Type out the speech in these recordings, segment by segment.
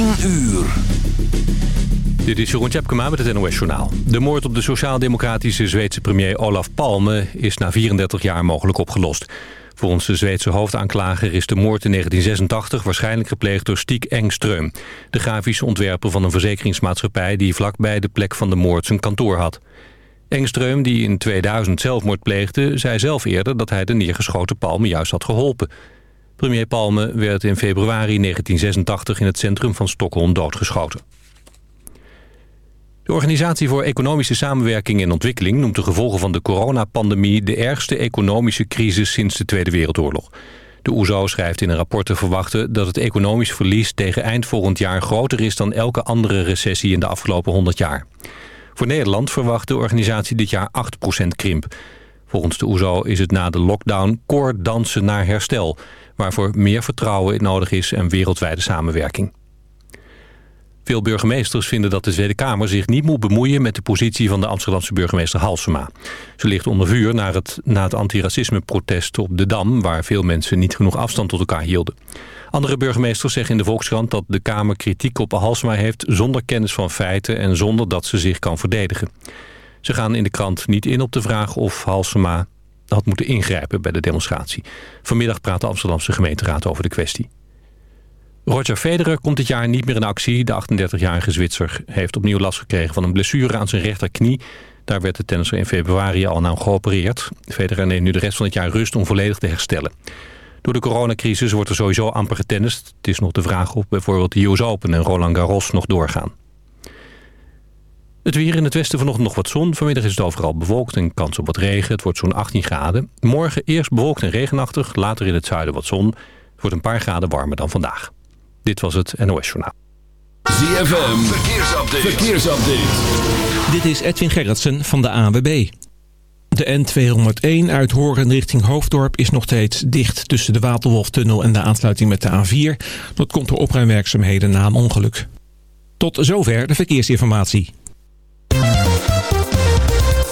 10 uur. Dit is Jeroen Tjepkema met het NOS Journaal. De moord op de sociaal-democratische Zweedse premier Olaf Palme... is na 34 jaar mogelijk opgelost. Volgens de Zweedse hoofdaanklager is de moord in 1986... waarschijnlijk gepleegd door Stiek Engström... de grafische ontwerper van een verzekeringsmaatschappij... die vlakbij de plek van de moord zijn kantoor had. Engström, die in 2000 zelfmoord pleegde... zei zelf eerder dat hij de neergeschoten Palme juist had geholpen... Premier Palme werd in februari 1986 in het centrum van Stockholm doodgeschoten. De Organisatie voor Economische Samenwerking en Ontwikkeling noemt de gevolgen van de coronapandemie de ergste economische crisis sinds de Tweede Wereldoorlog. De OESO schrijft in een rapport te verwachten dat het economisch verlies tegen eind volgend jaar groter is dan elke andere recessie in de afgelopen 100 jaar. Voor Nederland verwacht de organisatie dit jaar 8% krimp. Volgens de OESO is het na de lockdown koorddansen naar herstel waarvoor meer vertrouwen nodig is en wereldwijde samenwerking. Veel burgemeesters vinden dat de Tweede Kamer zich niet moet bemoeien met de positie van de Amsterdamse burgemeester Halsema. Ze ligt onder vuur na het, na het antiracisme-protest op de Dam, waar veel mensen niet genoeg afstand tot elkaar hielden. Andere burgemeesters zeggen in de Volkskrant dat de Kamer kritiek op Halsema heeft zonder kennis van feiten en zonder dat ze zich kan verdedigen. Ze gaan in de krant niet in op de vraag of Halsema had moeten ingrijpen bij de demonstratie. Vanmiddag praat de Amsterdamse gemeenteraad over de kwestie. Roger Federer komt dit jaar niet meer in actie. De 38-jarige Zwitser heeft opnieuw last gekregen van een blessure aan zijn rechterknie. Daar werd de tennisser in februari al naar geopereerd. Federer neemt nu de rest van het jaar rust om volledig te herstellen. Door de coronacrisis wordt er sowieso amper getennist. Het is nog de vraag of bijvoorbeeld de US Open en Roland Garros nog doorgaan. Het weer in het westen vanochtend nog wat zon. Vanmiddag is het overal bewolkt en kans op wat regen. Het wordt zo'n 18 graden. Morgen eerst bewolkt en regenachtig. Later in het zuiden wat zon. Het wordt een paar graden warmer dan vandaag. Dit was het NOS Journaal. ZFM, verkeersupdate. verkeersupdate. Dit is Edwin Gerritsen van de ANWB. De N201 uit Horen richting Hoofddorp is nog steeds dicht tussen de Waterwolftunnel en de aansluiting met de A4. Dat komt door opruimwerkzaamheden na een ongeluk. Tot zover de verkeersinformatie.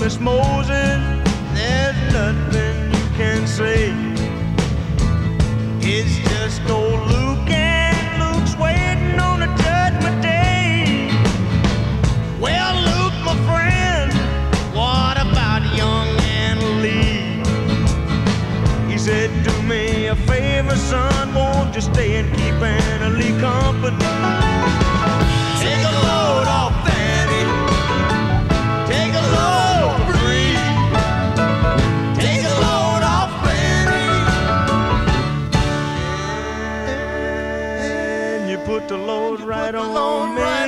Miss Moses, there's nothing you can say. It's just old Luke and Luke's waiting on the judgment day. Well, Luke, my friend, what about young Anna Lee? He said, Do me a favor, son, won't you stay and keep Anna Lee company? The load right on me. Right on me.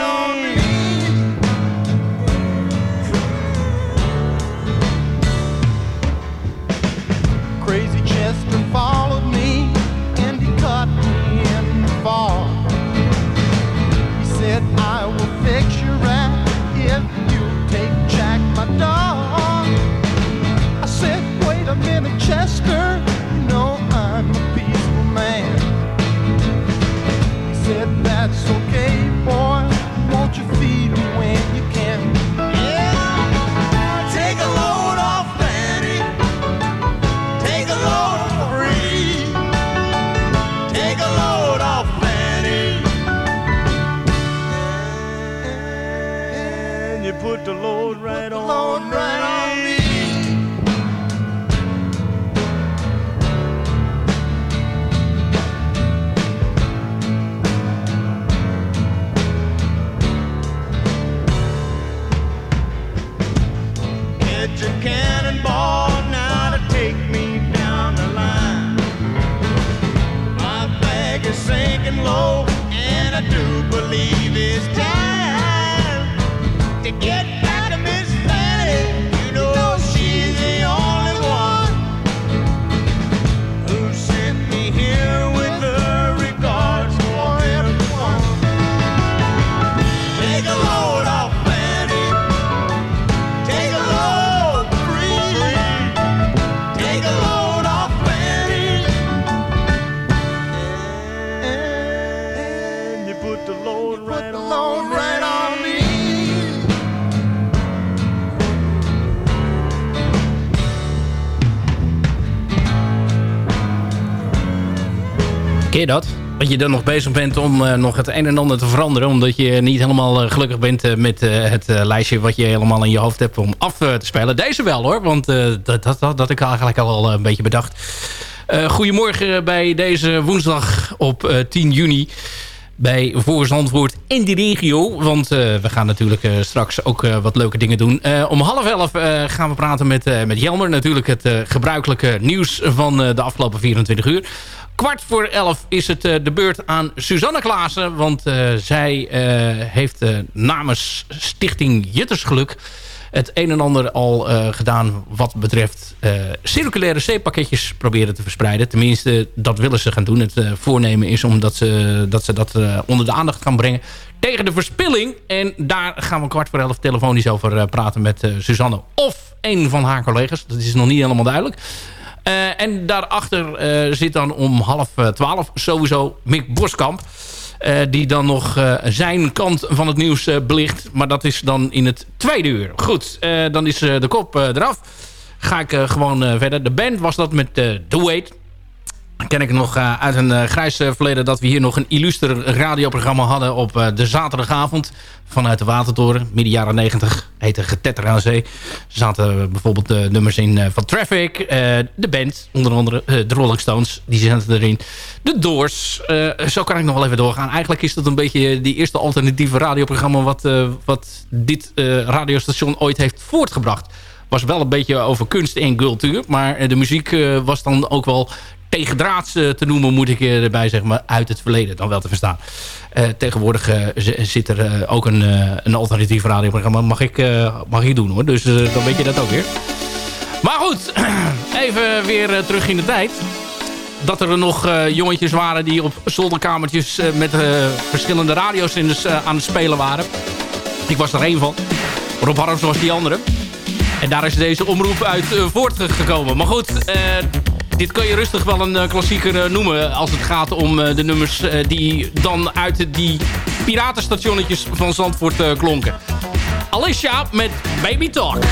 Sinking low, and I do believe it's time to get back Ken je dat? Dat je dan nog bezig bent om eh, nog het een en ander te veranderen. Omdat je niet helemaal eh, gelukkig bent eh, met het lijstje wat je helemaal in je hoofd hebt om af te spelen. Deze wel hoor, want dat, dat, dat had ik eigenlijk al een beetje bedacht. Goedemorgen bij deze woensdag op eh, 10 juni bij Voor Zandvoort in die regio. Want we gaan natuurlijk straks ook wat leuke dingen doen. Om half elf gaan we praten met, met Jelmer. Natuurlijk het gebruikelijke nieuws van de afgelopen 24 uur. Kwart voor elf is het eh, de beurt aan Suzanne Klaassen. Want eh, zij eh, heeft namens Stichting Juttersgeluk het een en ander al gedaan wat betreft circulaire zeepakketjes proberen te verspreiden. Tenminste, dat willen ze gaan doen. Het voornemen is om dat ze dat, ze dat onder de aandacht gaan brengen tegen de verspilling. En daar gaan we kwart voor elf telefonisch over praten met Suzanne of een van haar collega's. Dat is nog niet helemaal duidelijk. Eh, en daarachter eh, zit dan om half eh, twaalf sowieso Mick Boskamp. Die dan nog zijn kant van het nieuws belicht. Maar dat is dan in het tweede uur. Goed, dan is de kop eraf. Ga ik gewoon verder. De band was dat met The Wait. Ken ik nog eh, uit een eh, grijs eh, verleden dat we hier nog een illuster radioprogramma hadden op de zaterdagavond vanuit de Watertoren. Midden jaren 90 heette Getetter aan Zee. Er zaten bijvoorbeeld de nummers in van Traffic. de band, onder andere de Rolling Stones, die zaten erin. De Doors, zo kan ik nog wel even doorgaan. Eigenlijk is dat een beetje die eerste alternatieve radioprogramma... wat, wat dit radiostation ooit heeft voortgebracht. Was wel een beetje over kunst en cultuur. Maar de muziek was dan ook wel tegendraads eh, te noemen, moet ik erbij zeggen, maar uit het verleden dan wel te verstaan. Eh, tegenwoordig eh, zit er eh, ook een, eh, een alternatief radioprogramma. Mag ik, eh, mag ik doen hoor, dus eh, dan weet je dat ook weer. Maar goed, even weer eh, terug in de tijd. Dat er nog eh, jongetjes waren die op zolderkamertjes eh, met eh, verschillende radiozenders eh, aan het spelen waren. Ik was er één van. Rob Harms was die andere. En daar is deze omroep uit eh, voortgekomen. Maar goed, eh, dit kun je rustig wel een eh, klassieker eh, noemen... als het gaat om eh, de nummers die dan uit die piratenstationnetjes van Zandvoort klonken. Alicia met Baby Talk.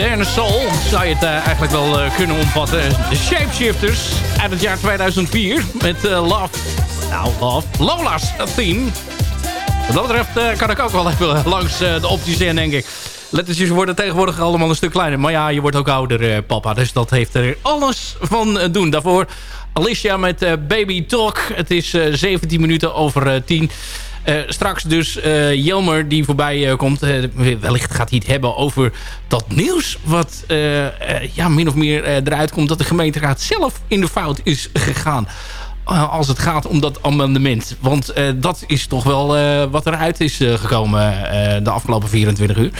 Moderne soul zou je het uh, eigenlijk wel uh, kunnen omvatten. De Shapeshifters uit het jaar 2004 met uh, Love. Nou, Love. Lola's theme. Wat dat betreft kan ik ook wel even langs de opties in, denk ik. Lettertjes worden tegenwoordig allemaal een stuk kleiner. Maar ja, je wordt ook ouder, papa. Dus dat heeft er alles van doen. Daarvoor Alicia met Baby Talk. Het is 17 minuten over 10. Uh, straks dus uh, Jelmer die voorbij uh, komt. wellicht gaat hij het hebben over dat nieuws. Wat ja, min of meer eruit komt dat de gemeenteraad zelf in de fout is gegaan. als het gaat om dat amendement. Want dat is toch wel wat eruit is gekomen de afgelopen 24 uur.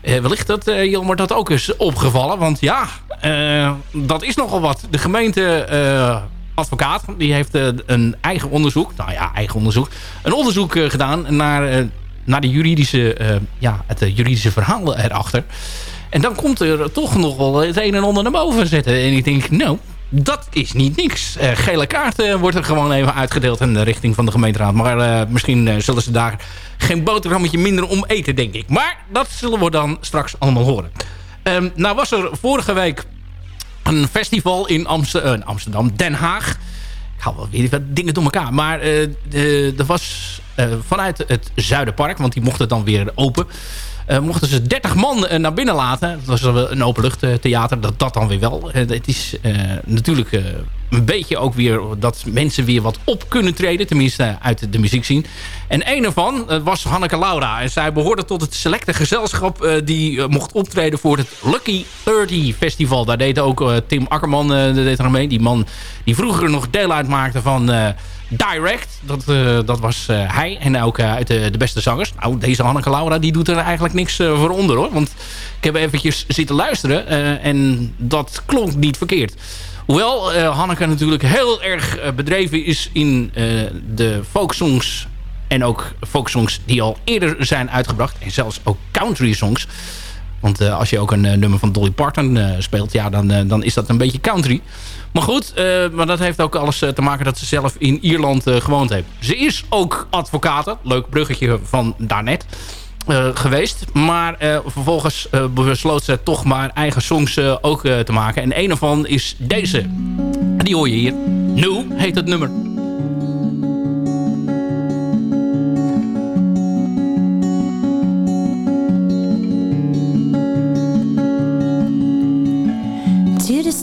wellicht dat Jelmer dat ook is opgevallen. Want ja, dat is nogal wat. De gemeente advocaat. Die heeft uh, een eigen onderzoek. Nou ja, eigen onderzoek. Een onderzoek uh, gedaan naar, uh, naar de juridische, ja, het juridische verhaal erachter. En dan komt er toch nog wel het een en ander naar boven zetten. En ik denk, nou, dat is niet niks. gele kaart wordt er gewoon even uitgedeeld in de richting van de gemeenteraad. Maar misschien zullen ze daar geen boterhammetje minder om eten, denk ik. Maar dat zullen we dan straks allemaal horen. Um, nou was er vorige week een festival in Amsterdam, Den Haag. Ik hou wel weer wat dingen door elkaar. Maar uh, er was uh, vanuit het Zuiderpark, want die mochten dan weer open... Uh, mochten ze 30 man uh, naar binnen laten. Dat was een openluchttheater. Dat, dat dan weer wel. Uh, het is natuurlijk een beetje ook weer dat mensen weer wat op kunnen treden. Tenminste uit de muziek zien. En een ervan was Hanneke Laura. En zij behoorde tot het selecte gezelschap die mocht optreden voor het Lucky 30 Festival. Daar deed ook Tim Akkerman deed er mee. Die man die vroeger nog deel uitmaakte van Direct. Dat, uh, dat was uh, hij. En ook uh, uit de, de, beste zangers. Nou, deze Hanneke Laura die doet er eigenlijk niks voor onder hoor. Want ik heb eventjes zitten luisteren. en dat klonk niet verkeerd. Hoewel Hanneke natuurlijk heel erg bedreven is in de folksongs. En ook folksongs die al eerder zijn uitgebracht. En zelfs ook country songs. Want als je ook een nummer van Dolly Parton speelt. Ja, dan, dan is dat een beetje country. Maar goed, uh, maar dat heeft ook alles uh, te maken dat ze zelf in Ierland uh, gewoond heeft. Ze is ook advocaat. Leuk bruggetje van daarnet. geweest. Maar vervolgens besloot ze toch maar eigen songs ook te maken. En een ervan is deze. Die hoor je hier. Nu heet het nummer.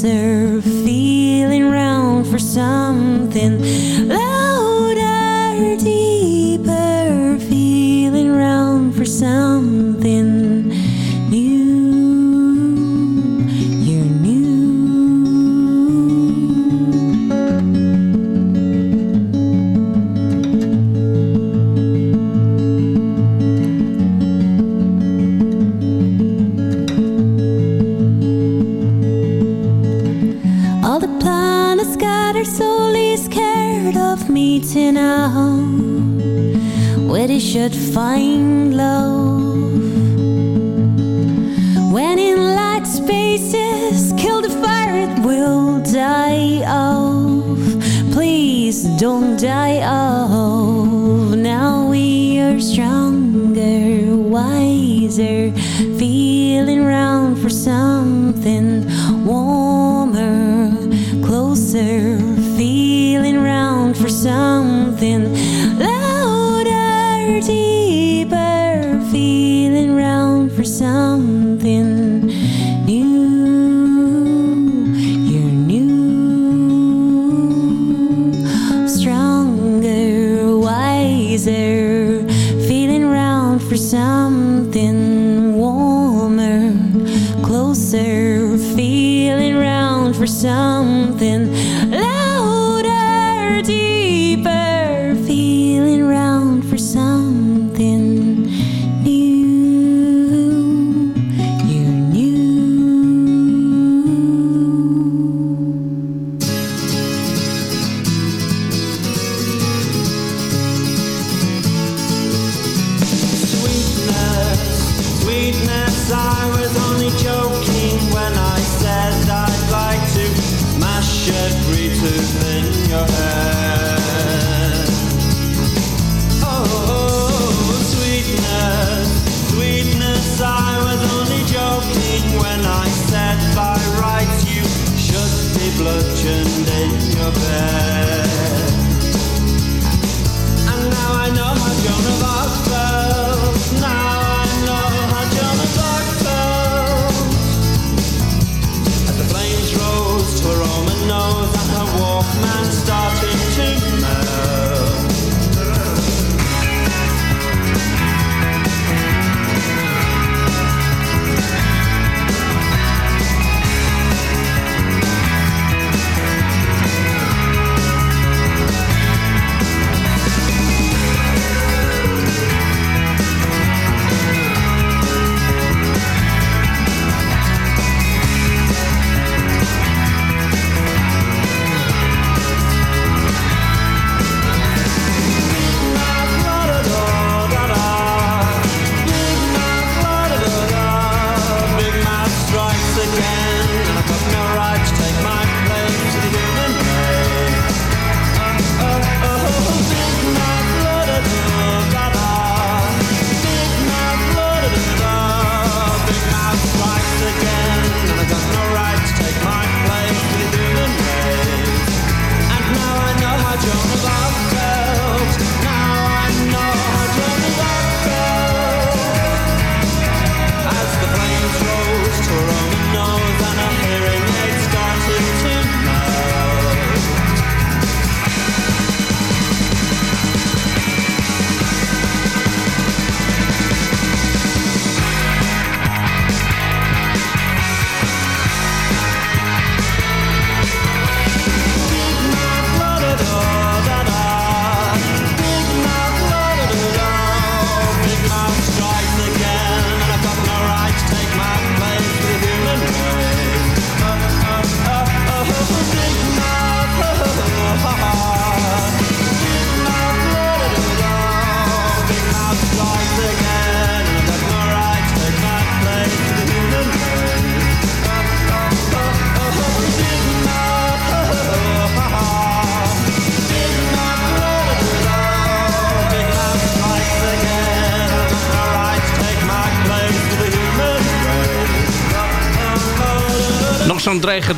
closer, feeling round for something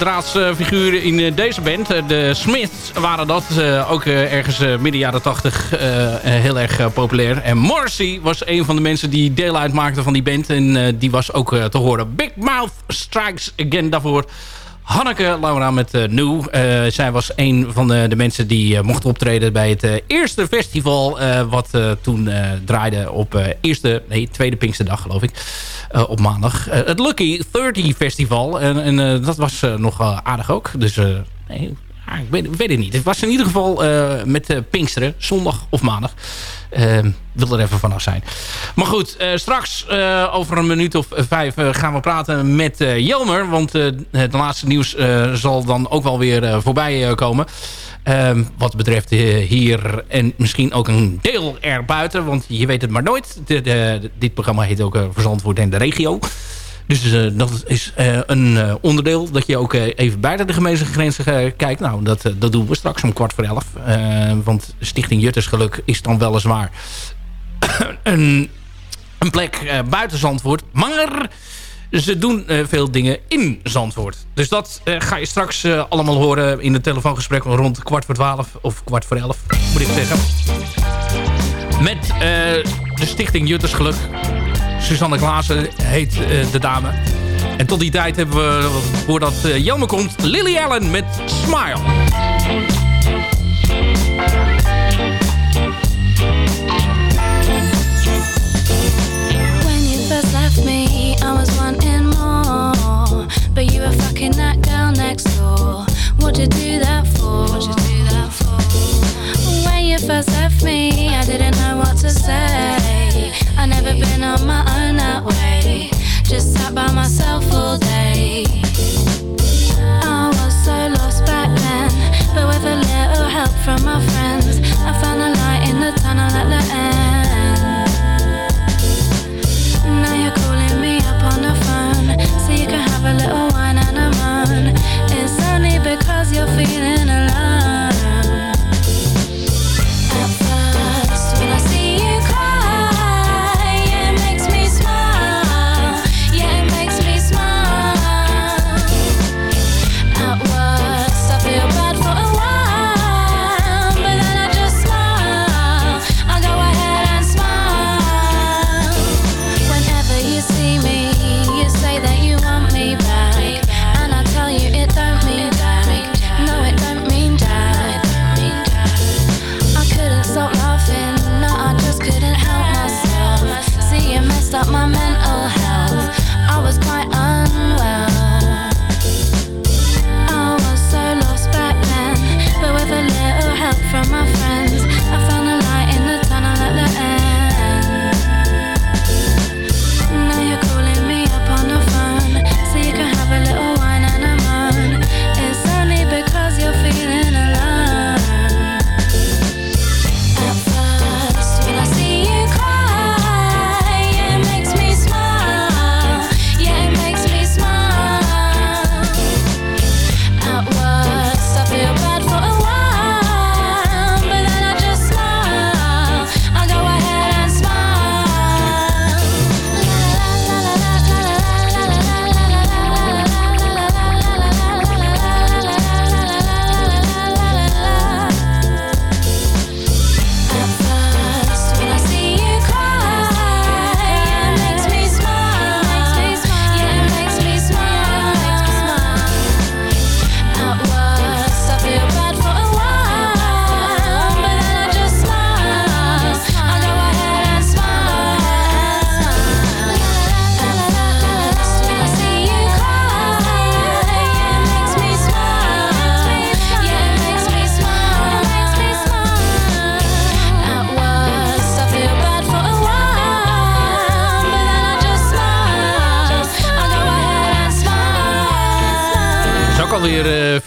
dregedraadsfiguur in eh, deze band. Eh, de Smiths waren dat. Eh, ook ergens midden jaren 80 heel erg populair. En Morrissey was een van de mensen die deel uitmaakte van die band. En die was ook te horen. Big Mouth Strikes Again daarvoor. Hanneke Laura met uh, New. zij was een van de, de mensen die uh, mocht optreden bij het eerste festival... wat toen draaide op eerste, nee, tweede Pinksterdag geloof ik. Eh, op maandag. Eh, het Lucky 30 Festival. En, en eh, dat was nog aardig ook. Dus nee, ik weet, weet, het niet. Het was in ieder geval met Pinksteren. Zondag of maandag. Uh, wil er even vanaf zijn. Maar goed, straks over een minuut of vijf gaan we praten met Jelmer. Want het laatste nieuws zal dan ook wel weer voorbij komen. Ehm, wat betreft hier en misschien ook een deel erbuiten. Want je weet het maar nooit. De, dit programma heet ook uh, Verzandvoort en de regio. Dus uh, dat is uh, een onderdeel dat je ook even buiten de gemeenschappelijke kijkt. Nou, dat, dat doen we straks om kwart voor elf. want Stichting Juttersgeluk is dan weliswaar een, een plek buiten Zandvoort. Maar ze doen veel dingen in Zandvoort. Dus dat ga je straks allemaal horen in het telefoongesprek rond kwart voor twaalf of kwart voor elf, moet ik zeggen. Met de stichting Juttersgeluk. Suzanne Klaassen heet de dame. En tot die tijd hebben we, voordat Jelme komt, Lily Allen met Smile. When you first left me I was wanting more. But you were fucking that girl next door. What'd you do that for? What'd you do that for? When you first left me, I didn't know what to say. I never been on my own that way. Just sat by myself all day. I was so lost back then, but with a little help from my friends, I found a light in the tunnel at the end.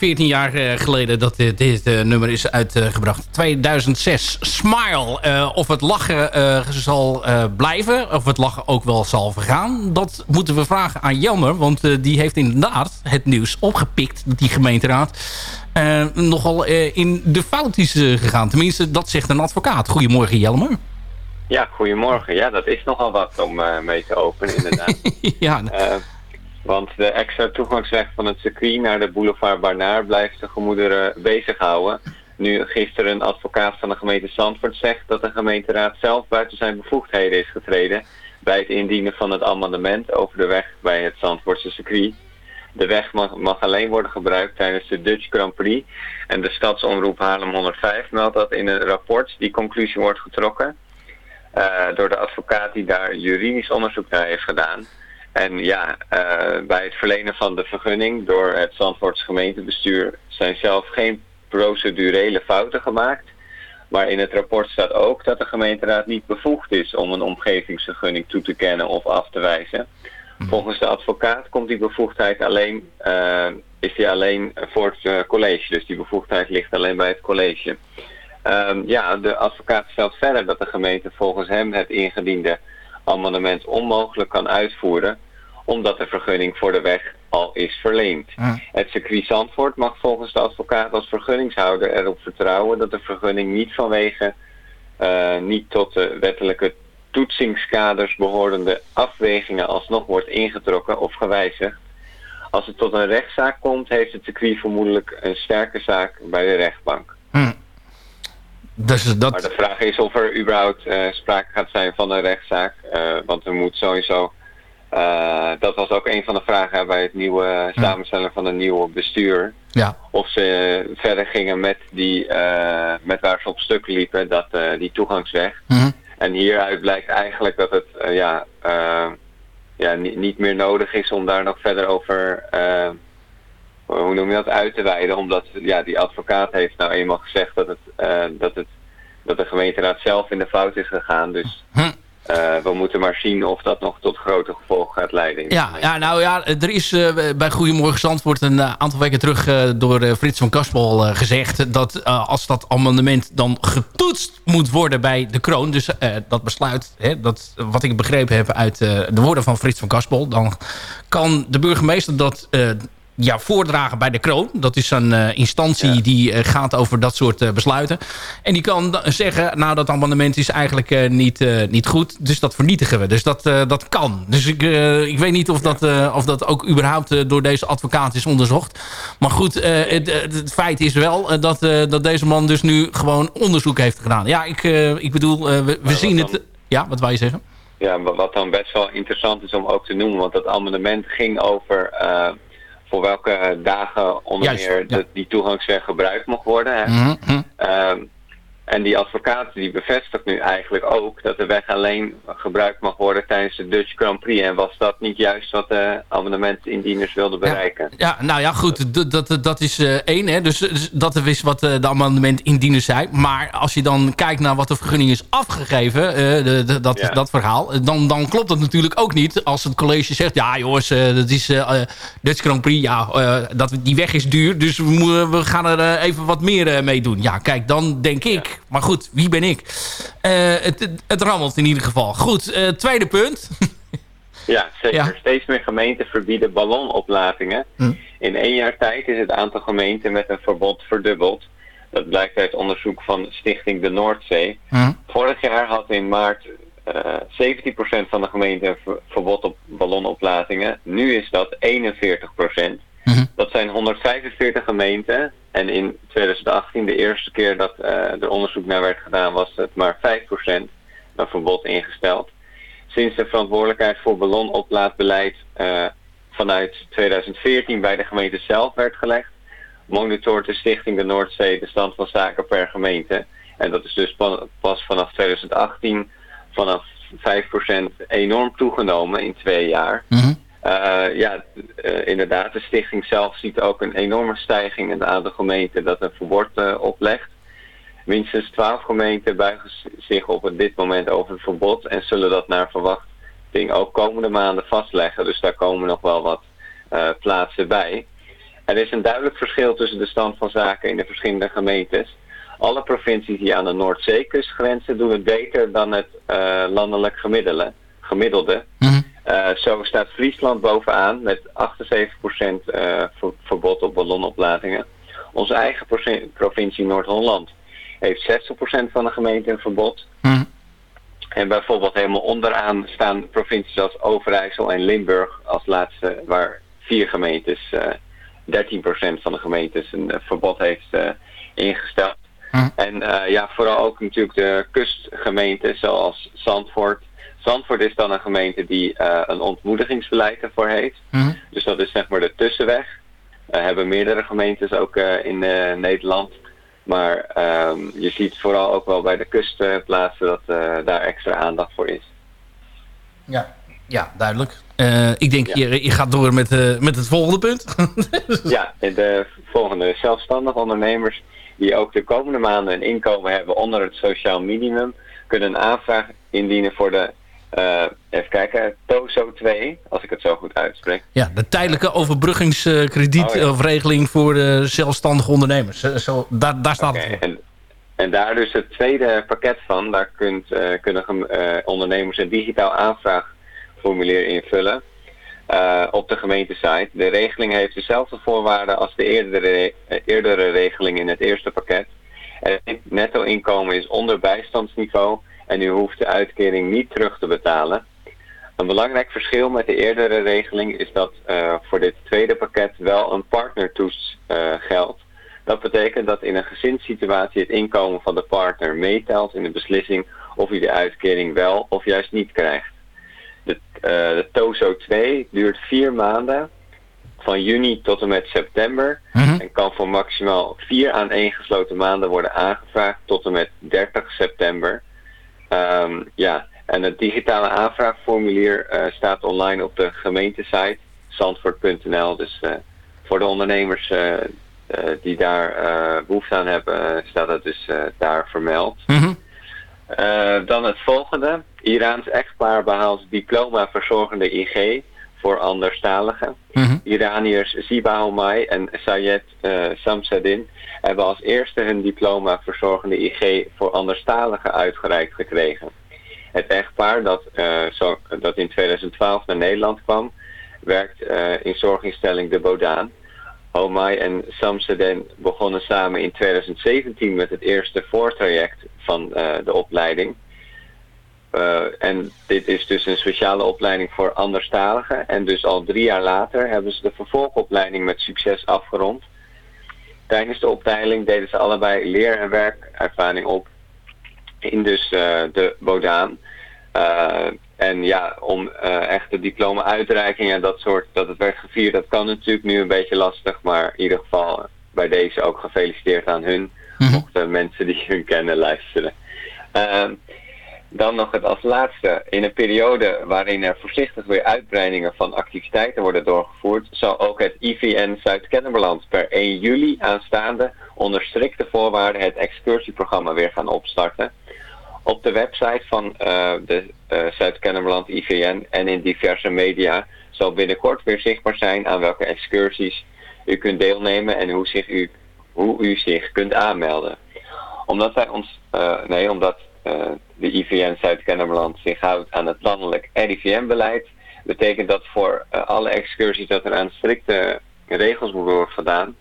14 jaar uh, geleden dat dit, dit uh, nummer is uitgebracht. 2006. Smile. of het lachen zal blijven, of het lachen ook wel zal vergaan. Dat moeten we vragen aan Jelmer, want die heeft inderdaad het nieuws opgepikt, die gemeenteraad. nogal in de fout is gegaan. Tenminste, dat zegt een advocaat. Goedemorgen Jelmer. Ja, goedemorgen. Ja, dat is nogal wat om mee te openen inderdaad. ja, want de extra toegangsweg van het circuit naar de boulevard Barnaar blijft de gemoederen bezighouden. Nu gisteren een advocaat van de gemeente Zandvoort zegt dat de gemeenteraad zelf buiten zijn bevoegdheden is getreden bij het indienen van het amendement over de weg bij het Zandvoortse circuit. De weg mag, alleen worden gebruikt tijdens de Dutch Grand Prix. En de stadsomroep Haarlem 105 meldt dat in een rapport die conclusie wordt getrokken. Uh, door de advocaat die daar juridisch onderzoek naar heeft gedaan. En ja, uh, bij het verlenen van de vergunning door het Zandvoorts gemeentebestuur zijn zelf geen procedurele fouten gemaakt. Maar in het rapport staat ook dat de gemeenteraad niet bevoegd is om een omgevingsvergunning toe te kennen of af te wijzen. Mhm. Volgens de advocaat komt die bevoegdheid alleen, uh, is die alleen voor het uh, college. Dus die bevoegdheid ligt alleen bij het college. Um, ja, de advocaat stelt verder dat de gemeente volgens hem het ingediende amendement onmogelijk kan uitvoeren omdat de vergunning voor de weg al is verleend. Het circuit Zandvoort mag volgens de advocaat als vergunningshouder erop vertrouwen dat de vergunning niet vanwege uh, niet tot de wettelijke toetsingskaders behorende afwegingen alsnog wordt ingetrokken of gewijzigd. Als het tot een rechtszaak komt, heeft het circuit vermoedelijk een sterke zaak bij de rechtbank. Hm. Dus dat... Maar de vraag is of er überhaupt uh, sprake gaat zijn van een rechtszaak. Uh, want er moet sowieso uh, dat was ook een van de vragen bij het nieuwe samenstellen van een nieuwe bestuur. Ja. Of ze verder gingen met, die, uh, met waar ze op stuk liepen, dat, uh, die toegangsweg. Mm En hieruit blijkt eigenlijk dat het ja, ja, niet, niet meer nodig is om daar nog verder over, hoe noem je dat, uit te wijden. Omdat ja, die advocaat heeft nou eenmaal gezegd dat, het, dat, het, dat de gemeenteraad zelf in de fout is gegaan. Dus... Hm. Uh, we moeten maar zien of dat nog tot grote gevolgen gaat leiden. Ja, ja nou ja, er is uh, bij Goedemorgen Zandvoort een uh, aantal weken terug door Frits van Kaspel gezegd... dat als dat amendement dan getoetst moet worden bij de kroon... dus dat besluit, hè, dat, wat ik begrepen heb uit de woorden van Frits van Kaspel... dan kan de burgemeester dat ja, voordragen bij de kroon. Dat is een uh, instantie ja. die uh, gaat over dat soort uh, besluiten. En die kan zeggen, nou dat amendement is eigenlijk niet, niet goed. Dus dat vernietigen we. Dus dat, dat kan. Dus ik, ik weet niet of, ja. dat, of dat ook überhaupt door deze advocaat is onderzocht. Maar goed, het, het, feit is wel dat, dat deze man dus nu gewoon onderzoek heeft gedaan. Ja, ik, ik bedoel, we, we zien het... Ja, wat wou je zeggen? Ja, wat dan best wel interessant is om ook te noemen. Want dat amendement ging over voor welke dagen onder Juist, meer ja. die toegangsweg gebruikt mag worden. Hè. Mm -hmm. um, en die advocaat die bevestigt nu eigenlijk ook dat de weg alleen gebruikt mag worden tijdens de Dutch Grand Prix. En was dat niet juist wat de amendementindieners wilden bereiken? Ja, ja nou ja, goed, dat, dat, is uh, één. Hè. Dus, dus dat is wat uh, de amendementindieners zei. Maar als je dan kijkt naar wat de vergunning is afgegeven, uh, de, de, dat, Ja. dat verhaal, dan, dan klopt dat natuurlijk ook niet. Als het college zegt, ja jongens, eh, dat is eh, Dutch Grand Prix, ja, eh, dat, die weg is duur, dus we, we gaan er eh, even wat meer eh, mee doen. Ja, kijk, dan denk ik, maar goed, wie ben ik? Eh, het, het, het rammelt in ieder geval. Goed, eh, tweede punt. Ja, zeker. Ja. Steeds meer gemeenten verbieden ballonoplatingen. Hm. In één jaar tijd is het aantal gemeenten met een verbod verdubbeld. Dat blijkt uit onderzoek van Stichting de Noordzee. Hm. Vorig jaar had in maart eh 17% van de gemeenten een ver- verbod op ballonoplatingen. Nu is dat 41%. Mhm. Dat zijn 145 gemeenten. En in 2018, de eerste keer dat eh, er onderzoek naar werd gedaan, was het maar 5% een verbod ingesteld. Sinds de verantwoordelijkheid voor ballonoplaatbeleid eh, vanuit 2014 bij de gemeente zelf werd gelegd, monitort de Stichting de Noordzee de stand van zaken per gemeente. En dat is dus pa- pas vanaf 2018 vanaf 5% enorm toegenomen in twee jaar. Mhm. Uh, ja, uh, inderdaad. De stichting zelf ziet ook een enorme stijging in het aantal gemeenten dat een verbod uh, oplegt. Minstens 12 gemeenten buigen zich op dit moment over het verbod en zullen dat naar verwachting ook komende maanden vastleggen. Dus daar komen nog wel wat plaatsen bij. Er is een duidelijk verschil tussen de stand van zaken in de verschillende gemeentes. Alle provincies die aan de Noordzeekust grenzen doen het beter dan het landelijk gemiddelde. gemiddelde. Mhm. Uh, zo staat Friesland bovenaan met 78% uh, ver verbod op ballonoplatingen. Onze eigen provincie Noord-Holland heeft 60% van de gemeente een verbod. Mhm. En bijvoorbeeld helemaal onderaan staan provincies als Overijssel en Limburg als laatste, waar vier gemeentes, uh, 13% van de gemeentes een uh, verbod heeft uh, ingesteld. Mhm. En ja, vooral ook natuurlijk de kustgemeenten zoals Zandvoort. Zandvoort is dan een gemeente die uh, een ontmoedigingsbeleid ervoor heeft. Mhm. Dus dat is zeg maar de tussenweg. We hebben meerdere gemeentes ook uh, in Nederland. Maar um, je ziet vooral ook wel bij de kustplaatsen dat uh, daar extra aandacht voor is. Ja, ja duidelijk. Uh, ik denk, ja. je, je, gaat door met, uh, met het volgende punt. ja, de volgende zelfstandige ondernemers die ook de komende maanden een inkomen hebben onder het sociaal minimum, kunnen een aanvraag indienen voor de, uh, even kijken, TOZO 2, als ik het zo goed uitspreek. Ja, de tijdelijke overbruggingskrediet oh, ja. of regeling voor de zelfstandige ondernemers. Zo, daar, daar staat okay, het en, en daar dus het tweede pakket van, daar kunt, uh, kunnen uh, ondernemers een digitaal aanvraagformulier invullen. Op de gemeentesite. De regeling heeft dezelfde voorwaarden als de eerdere, eerdere regeling in het eerste pakket. En het netto inkomen is onder bijstandsniveau en u hoeft de uitkering niet terug te betalen. Een belangrijk verschil met de eerdere regeling is dat uh, voor dit tweede pakket wel een partnertoets geldt. Dat betekent dat in een gezinssituatie het inkomen van de partner meetelt in de beslissing of u de uitkering wel of juist niet krijgt. De, uh, de TOZO 2 duurt vier maanden, van juni tot en met september. Mm -hmm. En kan voor maximaal vier aaneengesloten maanden worden aangevraagd tot en met 30 september. Um, ja, en het digitale aanvraagformulier uh, staat online op de gemeentesite zandvoort.nl. Dus uh, voor de ondernemers die daar behoefte aan hebben, staat het dus daar vermeld. Mm -hmm. Uh, dan het volgende. Iraans echtpaar behaalt diploma verzorgende IG voor anderstaligen. Mm -hmm. Iraniërs Ziba Homai en Sayed uh, Samsadin hebben als eerste hun diploma verzorgende IG voor anderstaligen uitgereikt gekregen. Het echtpaar dat, uh, zo, dat in 2012 naar Nederland kwam, werkt in zorginstelling De Bodaan. Homai en Samseden begonnen samen in 2017 met het eerste voortraject van uh, de opleiding. En dit is dus een speciale opleiding voor anderstaligen. En dus al drie jaar later hebben ze de vervolgopleiding met succes afgerond. Tijdens de opleiding deden ze allebei leer- en werkervaring op in dus uh, de Bodaan. en ja, om echt de diploma-uitreiking en dat soort, dat het werd gevierd, dat kan natuurlijk nu een beetje lastig. Maar in ieder geval bij deze ook gefeliciteerd aan hun. Mhm. mochten mensen die hun kennen luisteren. Dan nog het als laatste. In een periode waarin er voorzichtig weer uitbreidingen van activiteiten worden doorgevoerd, zal ook het IVN Zuid-Kennemerland per 1 juli aanstaande onder strikte voorwaarden het excursieprogramma weer gaan opstarten. Op de website van uh, de uh, Zuid-Kennemerland IVN en in diverse media zal binnenkort weer zichtbaar zijn aan welke excursies u kunt deelnemen en hoe zich u hoe u zich kunt aanmelden. Omdat wij ons, uh, nee, omdat de IVN Zuid-Kennemerland zich houdt aan het landelijk RIVM-beleid, betekent dat voor uh, alle excursies dat er aan strikte regels moet worden gedaan.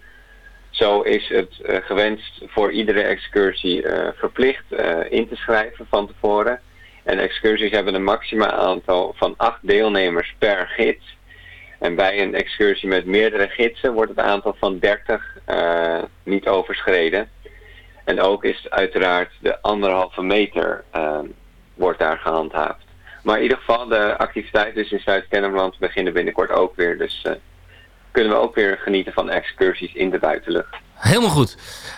Zo is het gewenst voor iedere excursie verplicht in te schrijven van tevoren. En excursies hebben een maximaal aantal van acht deelnemers per gids. En bij een excursie met meerdere gidsen wordt het aantal van 30 uh, niet overschreden. En ook is uiteraard de anderhalve meter uh, wordt daar gehandhaafd. Maar in ieder geval, de activiteiten dus in Zuid-Kennemerland beginnen binnenkort ook weer. Dus uh, kunnen we ook weer genieten van excursies in de buitenlucht. Helemaal goed.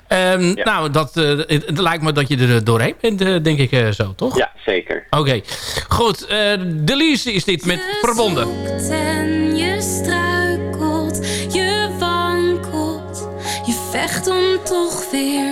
Um, ja. Nou, dat, het, het, lijkt me dat je er doorheen bent, denk ik zo, toch? Ja, zeker. Oké. Okay. Goed, de Lies is dit met je Verbonden. En je struikelt, je wankelt, je vecht om toch weer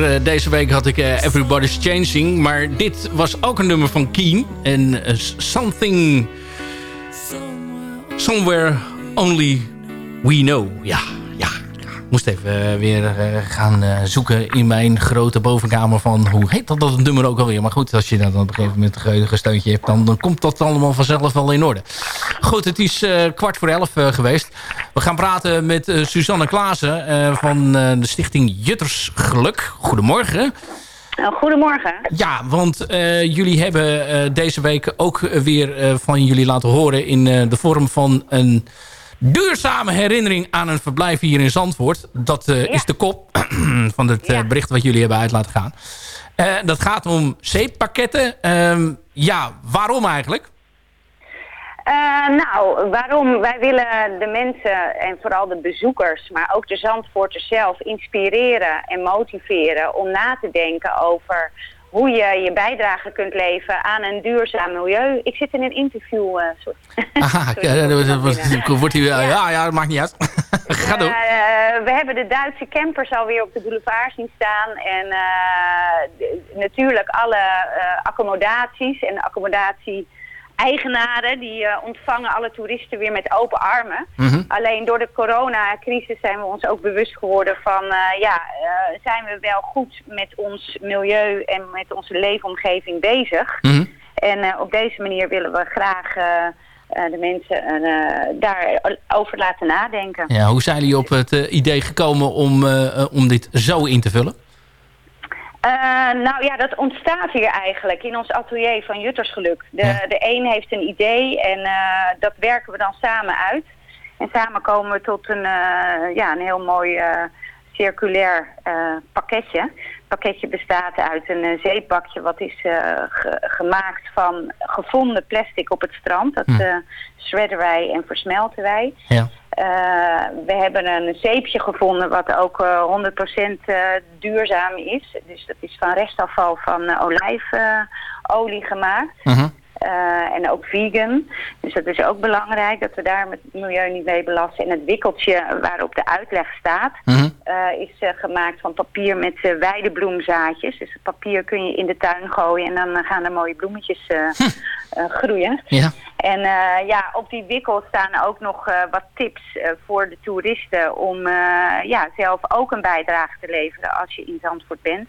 eh, deze week had ik eh, Everybody's Changing. Maar dit was ook een nummer van Keen. En eh, Something... Somewhere Only We Know. Ja. Moest even weer gaan zoeken in mijn grote bovenkamer van... hoe heet dat, dat nummer ook alweer? Maar goed, als je dan op een gegeven moment een geheugensteuntje hebt... Dan, dan komt dat allemaal vanzelf wel in orde. Goed, het is kwart voor elf geweest. We gaan praten met Suzanne Klaassen van de stichting Jutters Geluk. Goedemorgen. Nou, goedemorgen. Ja, want jullie hebben deze week ook weer van jullie laten horen... in de vorm van een duurzame herinnering aan een verblijf hier in Zandvoort. Dat ja. is de kop van het ja. bericht wat jullie hebben uit laten gaan. dat gaat om zeepakketten. Ehm, ja, waarom eigenlijk? Nou, waarom? Wij willen de mensen en vooral de bezoekers, maar ook de Zandvoorters zelf inspireren en motiveren om na te denken over hoe je je bijdrage kunt leveren aan een duurzaam milieu. Ik zit in een interview. Uh, sorry. Aha, ja, dat wordt hier, ja. ja, dat maakt niet uit. Ga door. Uh, we hebben de Duitse campers alweer op de boulevard zien staan. En uh, natuurlijk alle accommodaties en accommodatie eigenaren die uh, ontvangen alle toeristen weer met open armen. Mhm. Alleen door de coronacrisis zijn we ons ook bewust geworden van... Uh, ja, uh, zijn we wel goed met ons milieu en met onze leefomgeving bezig. Mhm. En op deze manier willen we graag... de mensen daarover laten nadenken. Ja, hoe zijn jullie op het idee gekomen om, om dit zo in te vullen? Uh, nou ja, dat ontstaat hier eigenlijk in ons atelier van Juttersgeluk. De, Ja. de een heeft een idee en uh, dat werken we dan samen uit. En samen komen we tot een, uh, ja, een heel mooi circulair pakketje. Het pakketje bestaat uit een zeepbakje wat is ge gemaakt van gevonden plastic op het strand. Dat Hm. shredden wij en versmelten wij. Ja. Uh, we hebben een zeepje gevonden wat ook uh, 100% uh, duurzaam is. Dus dat is van restafval van olijfolie gemaakt. Mhm. Uh, en ook vegan. Dus dat is ook belangrijk dat we daar met het milieu niet mee belasten. En het wikkeltje waarop de uitleg staat Mhm. uh, is uh, gemaakt van papier met weidebloemzaadjes. Dus het papier kun je in de tuin gooien en dan gaan er mooie bloemetjes groeien. Ja. En ja, op die wikkel staan ook nog wat tips voor de toeristen om ja, zelf ook een bijdrage te leveren als je in Zandvoort bent.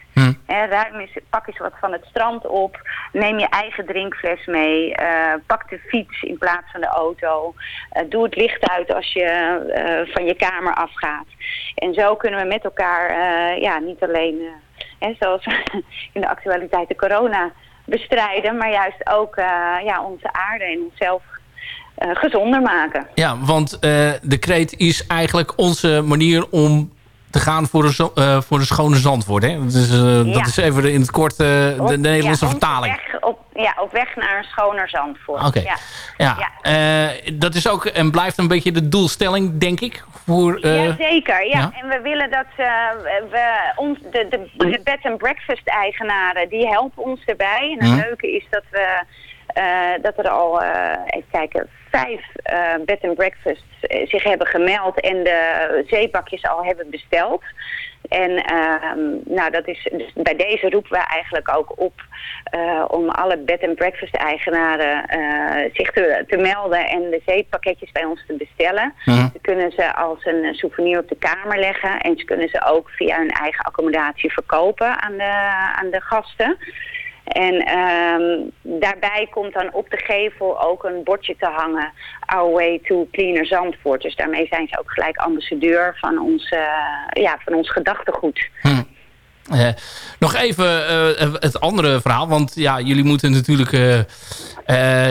Ruim eens, pak eens wat van het strand op, neem je eigen drinkfles mee, pak de fiets in plaats van de auto, doe het licht uit als je van je kamer afgaat. En zo kunnen we met elkaar ja, niet alleen, hè, zoals in de actualiteit de corona bestrijden, maar juist ook uh, ja, onze aarde en onszelf uh, gezonder maken. Ja, want uh, de kreet is eigenlijk onze manier om te gaan voor een, voor een schone zandwoord. Hè? Dus, ja. Dat is even in het kort de op, Nederlandse ja, vertaling. Weg, op, ja, op weg naar een schoner zandvoort. Oké. Okay. Ja. ja. dat is ook en blijft een beetje de doelstelling, denk ik. Voor, ja, zeker. Ja. En we willen dat we ons, de, de, de bed and breakfast eigenaren, die helpen ons erbij. En het Mhm. leuke is dat we uh, dat er al, uh, even kijken, vijf uh, bed and breakfasts zich hebben gemeld en de zeepakjes al hebben besteld. En nou, dat is, dus bij deze roepen we eigenlijk ook op om alle bed and breakfast eigenaren zich te, te melden en de zeepakketjes bij ons te bestellen. Mhm. Kunnen ze als een souvenir op de kamer leggen en ze kunnen ze ook via hun eigen accommodatie verkopen aan de, aan de gasten. En um, daarbij komt dan op de gevel ook een bordje te hangen. Our way to cleaner Zandvoort. Dus daarmee zijn ze ook gelijk ambassadeur van ons, uh, ja, van ons gedachtegoed. Hm. Uh, nog even uh, het andere verhaal. Want ja, jullie moeten natuurlijk...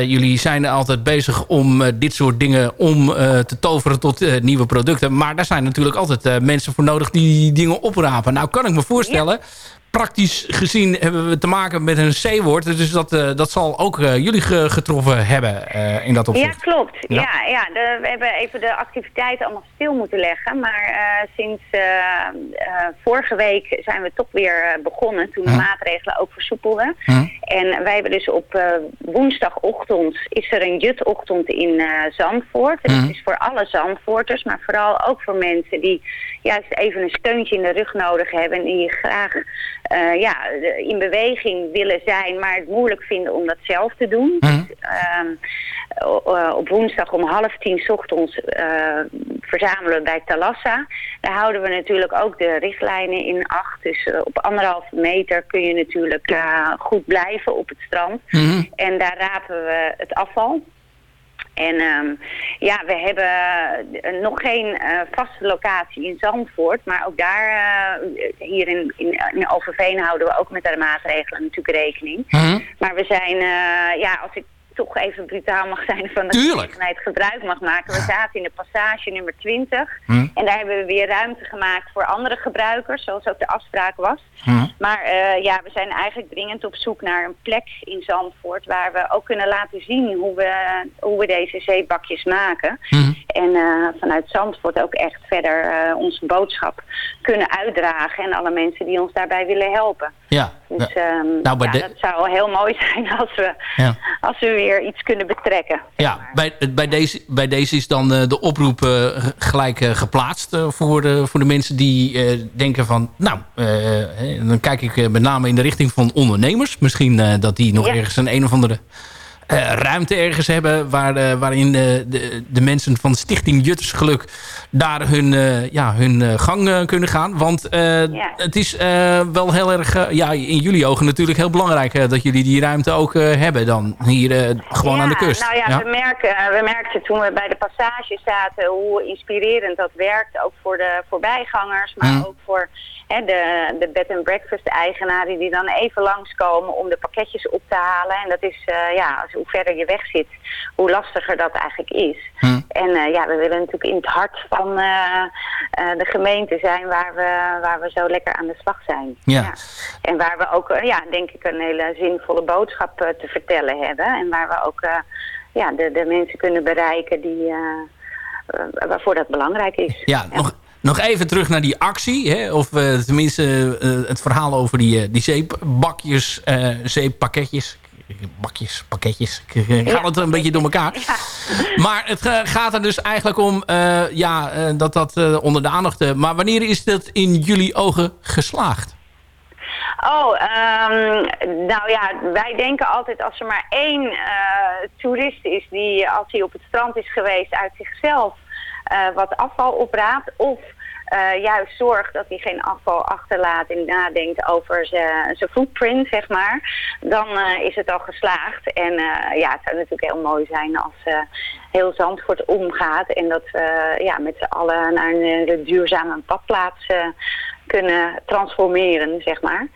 jullie zijn altijd bezig om dit soort dingen om te toveren tot nieuwe producten. Maar daar zijn natuurlijk altijd mensen voor nodig die dingen oprapen. Nou kan ik me voorstellen... Ja praktisch gezien hebben we te maken met een C-woord. Dus dat, eh, dat zal ook eh, jullie ge- getroffen hebben eh, in dat Ja, opzicht. klopt. Ja. Ja. Ja, de- we hebben even de activiteiten allemaal stil moeten leggen. Maar sinds vorige week zijn we toch weer begonnen. Toen de Hm. maatregelen ook versoepelden. Hm. En wij hebben dus op woensdagochtend is er een jutochtend in Zandvoort. En Hm. dat is voor alle Zandvoorters, maar vooral ook voor mensen die juist even een steuntje in de rug nodig hebben. En die graag eh, ja, in beweging willen zijn, maar het moeilijk vinden om dat zelf te doen. Hm. Dus, ehm, eh, op woensdag om half tien ochtends eh, verzamelen we bij Talassa. Daar houden we natuurlijk ook de richtlijnen in acht. Dus eh, op anderhalve meter kun je natuurlijk goed blijven op het strand. Mhm. En daar rapen we het afval. En ehm, ja, we hebben eh, nog geen eh, vaste locatie in Zandvoort. Maar ook daar, eh, hier in, in, in Overveen houden we ook met de maatregelen natuurlijk rekening. Mhm. Maar we zijn, ja, als ik toch even brutaal mag zijn van de gelegenheid gebruik mag maken. We zaten in de passage nummer 20. Hm. En daar hebben we weer ruimte gemaakt voor andere gebruikers, zoals ook de afspraak was. Hm. Maar eh, ja, we zijn eigenlijk dringend op zoek naar een plek in Zandvoort waar we ook kunnen laten zien hoe we, hoe we deze zeebakjes maken. Hm. En eh, vanuit Zandvoort ook echt verder eh, onze boodschap kunnen uitdragen en alle mensen die ons daarbij willen helpen. Ja. Dus ehm, Nou, bij ja, de- dat zou heel mooi zijn als we, Ja. als we weer iets kunnen betrekken. Ja, bij, bij, deze, bij deze is dan eh, de oproep eh, gelijk eh, geplaatst eh, voor, de, voor de mensen die eh, denken van... Nou, eh, eh, dan kijk ik eh, met name in de richting van ondernemers. Misschien eh, dat die nog Ja. ergens een een of andere eh, ruimte ergens hebben... Waar, eh, waarin de, de, de mensen van Stichting Juttersgeluk daar hun, eh, ja, hun eh, gang eh, kunnen gaan. Want eh, Ja. het is eh, wel heel erg, eh, ja, in jullie ogen natuurlijk heel belangrijk... eh, dat jullie die ruimte ook eh, hebben dan hier eh, gewoon aan de kust. Nou ja, We, merken, we merkten toen we bij de passage zaten hoe inspirerend dat werkt. Ook voor de voorbijgangers, maar Mhm. ook voor hè, de, de bed and breakfast eigenaren die dan even langskomen om de pakketjes op te halen. En dat is, eh, ja, hoe verder je weg zit, hoe lastiger dat eigenlijk is. Hm. En eh, ja, we willen natuurlijk in het hart van eh, de gemeente zijn waar we, waar we zo lekker aan de slag zijn. Ja. En waar we ook, ja, denk ik, een hele zinvolle boodschap te vertellen hebben. En waar we ook ja, de, de mensen kunnen bereiken die, waarvoor dat belangrijk is. Ja, nog, nog even terug naar die actie. Hè? Of eh, tenminste eh, het verhaal over die, eh, die zeepbakjes, eh zeeppakketjes. Bakjes, pakketjes. Ik eh, ga het een beetje door elkaar. Maar het eh, gaat er dus eigenlijk om eh, ja, eh, dat dat eh, onder de aandacht... eh, maar wanneer is dat in jullie ogen geslaagd? Oh, ehm, nou ja, wij denken altijd als er maar één eh, toerist is die als hij op het strand is geweest uit zichzelf eh, wat afval opraapt of eh, juist zorgt dat hij geen afval achterlaat en nadenkt over zijn footprint, zeg maar, dan eh, is het al geslaagd. En eh, ja, het zou natuurlijk heel mooi zijn als eh, heel Zandvoort omgaat en dat we ja, met z'n allen naar een eh, duurzame badplaats eh, kunnen transformeren, zeg maar.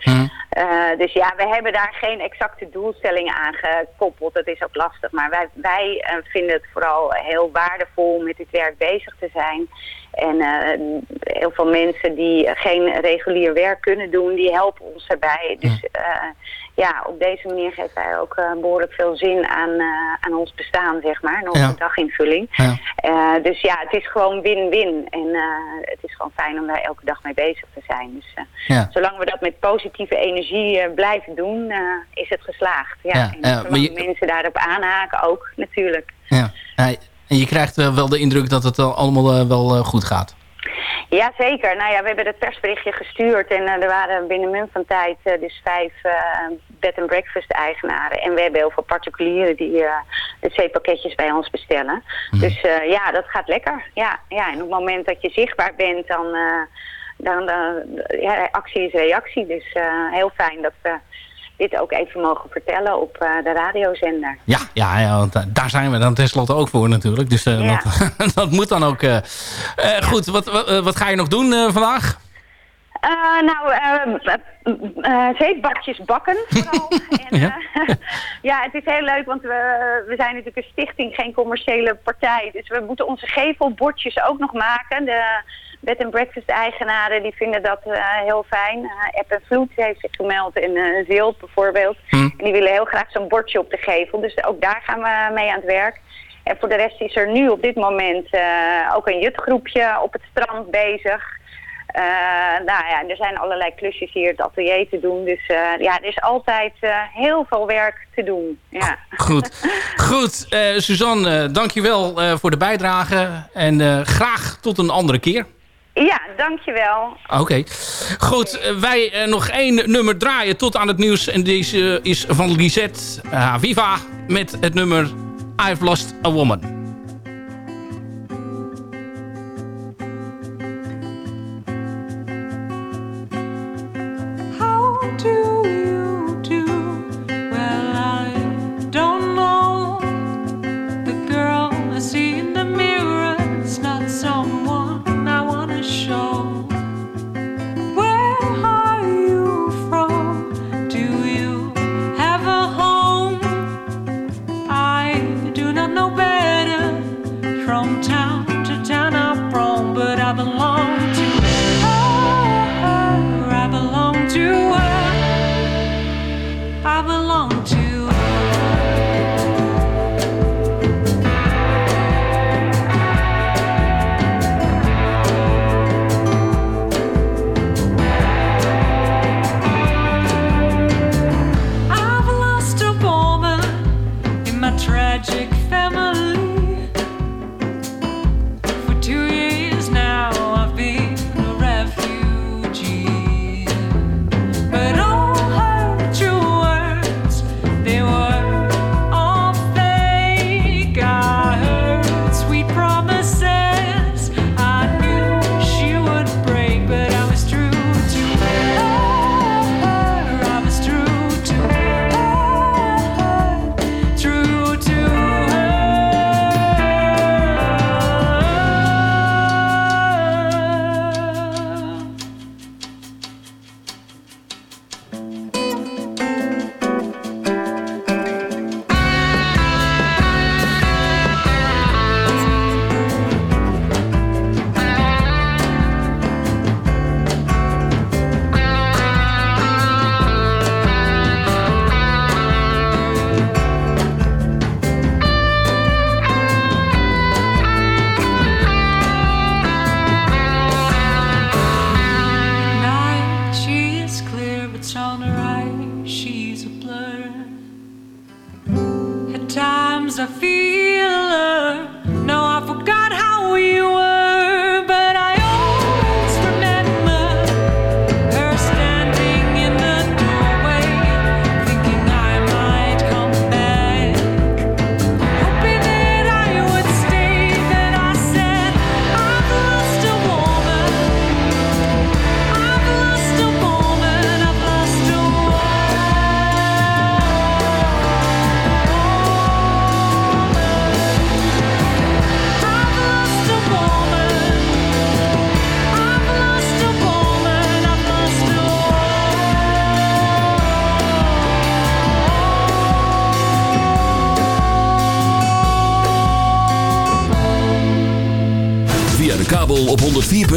Eh, dus ja, we hebben daar geen exacte doelstellingen aan gekoppeld. Dat is ook lastig. Maar wij, wij eh, vinden het vooral heel waardevol met dit werk bezig te zijn. En eh, heel veel mensen die geen regulier werk kunnen doen, die helpen ons daarbij. Dus eh, ja, op deze manier geeft wij ook eh, behoorlijk veel zin aan, aan ons bestaan, zeg maar. En onze Ja. daginvulling. Ja. Dus ja, het is gewoon win-win. En het is gewoon fijn om daar elke dag mee bezig te zijn. Dus Ja. zolang we dat met positieve energie blijven doen, is het geslaagd. Ja. Ja, en zolang je- mensen daarop aanhaken ook, natuurlijk. Ja. En je krijgt eh, wel de indruk dat het allemaal eh, wel eh, goed gaat. Ja, zeker. Nou ja, we hebben het persberichtje gestuurd en er waren binnen mum van tijd dus vijf bed and breakfast eigenaren. En we hebben heel veel particulieren die de zeepakketjes bij ons bestellen. Dus eh, ja, dat gaat lekker. Ja, ja, en op het moment dat je zichtbaar bent, dan, dan ja, actie is reactie. Dus heel fijn dat we dit ook even mogen vertellen op eh, de radiozender. Ja, ja, ja want eh, daar zijn we dan tenslotte ook voor natuurlijk. Dus eh, Ja. dat, dat moet dan ook. Goed, wat, wat, wat ga je nog doen vandaag? Nou, zeepbakjes bakken vooral. en, Ja. ja, het is heel leuk, want we, we zijn natuurlijk een stichting, geen commerciële partij. Dus we moeten onze gevelbordjes ook nog maken. De bed and breakfast eigenaren die vinden dat eh, heel fijn. Eh, App en Vloed heeft zich gemeld in eh Zeelt bijvoorbeeld. En die willen heel graag zo'n bordje op de gevel. Dus ook daar gaan we mee aan het werk. En voor de rest is er nu op dit moment ook een jutgroepje op het strand bezig. Nou ja, er zijn allerlei klusjes hier het atelier te doen. Dus ja, er is altijd heel veel werk te doen. Ja. Goed, Goed eh, Suzanne, dankjewel voor de bijdrage. En graag tot een andere keer. Ja, dankjewel. Oké. Goed, eh, wij eh, nog één nummer draaien tot aan het nieuws. En deze is van Lisette uh, Viva met het nummer I've Lost a Woman.